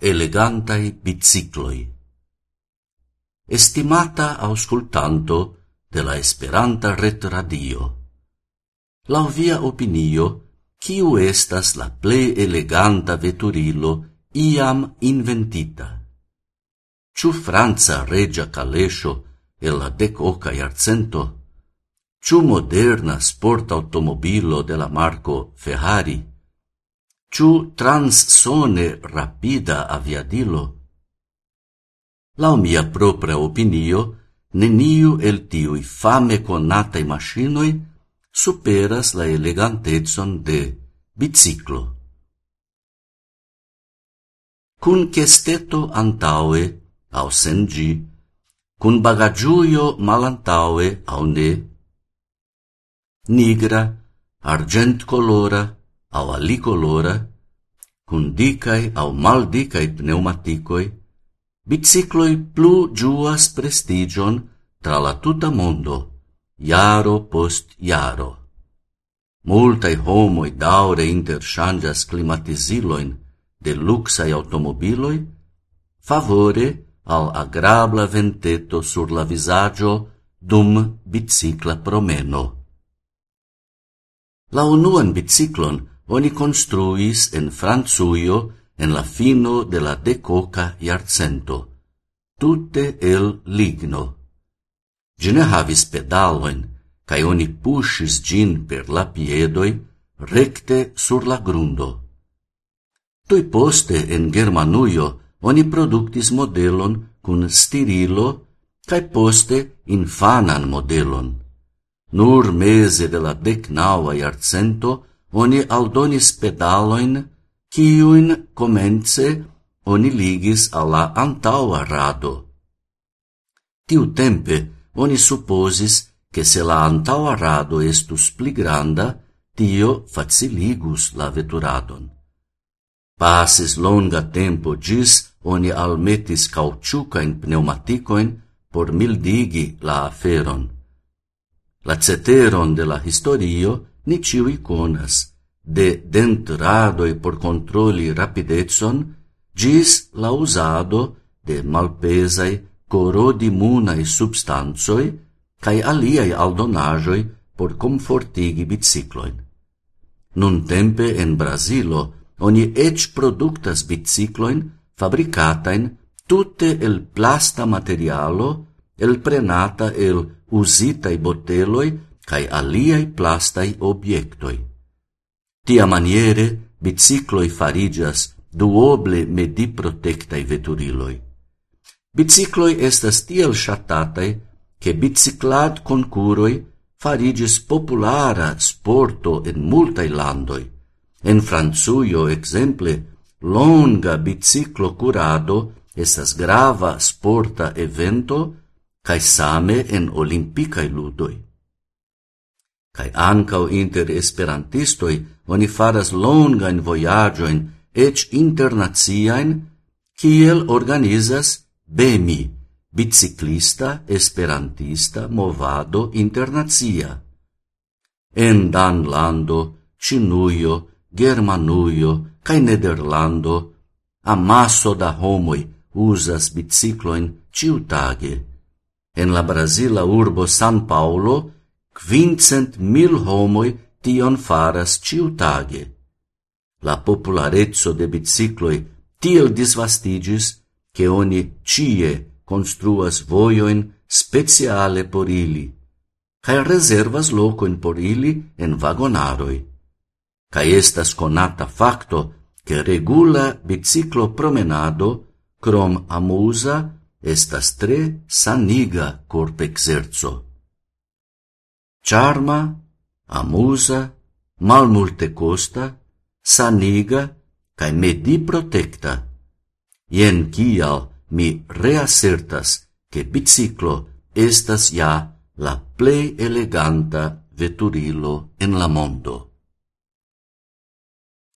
elegantai bicicloi. Estimata auscultanto de la Esperanta Ret Radio. Lau via opinio, kiu estas la ple eleganta veturilo iam inventita? Ciu Franza regia calescio e la decoca iarcento? Ciu moderna sport automobilo de la marco Ferrari? Ciu transsone rapida aviadilo? Lau mia propria opinio, neniu el tiui fame conatai machinoi superas la elegantezon de biciclo. Cun chesteto antaue, au sengi, cun bagagiuio malantaue, au ne, nigra, argent colora, au alicolora, cun dicai au maldicai pneumaticoi, bicicloi plu giuas prestigion tra la tuta mondo, iaro post iaro. Multae homoi daure interchangias climatiziloin de luxai automobiloi, favore al agrabla venteto sur la visagio dum bicicla promeno. La unuan biciclon oni construis en Franzuio en la fino de la decoca iarcento, tutte el ligno. Gine havis pedaloin, cae oni pushis gin per la piedoi recte sur la grundo. Tui poste en Germanujo oni productis modelon cun stirilo cae poste infanan modelon. Nur mese de la decnaua iarcento oni aldonis pedaloin, ciuin comence oni ligis alla antaua rado. Tiu tempe oni supposis che se la antaua rado estus pli granda, tio faciligus la veturadon. Passis longa tempo gis oni almetis cauciucain pneumaticoin por mildigi la aferon. La ceteron de la historio ni ciui conas, de dentradoi por controli rapidetson, gis la usado de malpesai corodimunai substanzoi cae aliai aldonajoi por comfortigi bicicloin. Nun tempe en Brasilo oni ec productas bicicloin fabricatain tutte el plasta materialo, el prenata el usitai boteloi cae aliai plastai obiectoi. Tia maniere bicicloi farigias duoble mediprotectai veturiloi. Bicicloi estas tiel shatatai che biciclad concuroi farigis populara sporto in multai landoi. En Franzuio, exemple, longa biciclo curado estas grava sporta evento cae same en olimpicae ludoi cae ancau inter esperantistoi oni faras longain voyagioin, ec internaziaen, kiel organizas BEMI, biciclista esperantista movado internazia. En Danlando, Cinuio, Germanuio, cae Nederlando, amasso da homoi usas bicicloin ciutage. En la Brasila urbo San Paulo, Quincent mil homoi tion faras ciutage. La popularezzo de bicicloi tiel disvastigis che oni cie construas voioin speciale por ili, cae reservas locoin por ili en vagonaroi. Cae estas conata facto che regula biciclo promenado crom amusa estas tre saniga corp exerzo charma, amusa, malmulte costa, saniga, cae medi protecta. Ien kial mi reassertas che biciclo estas ja la plei eleganta veturilo en la mondo.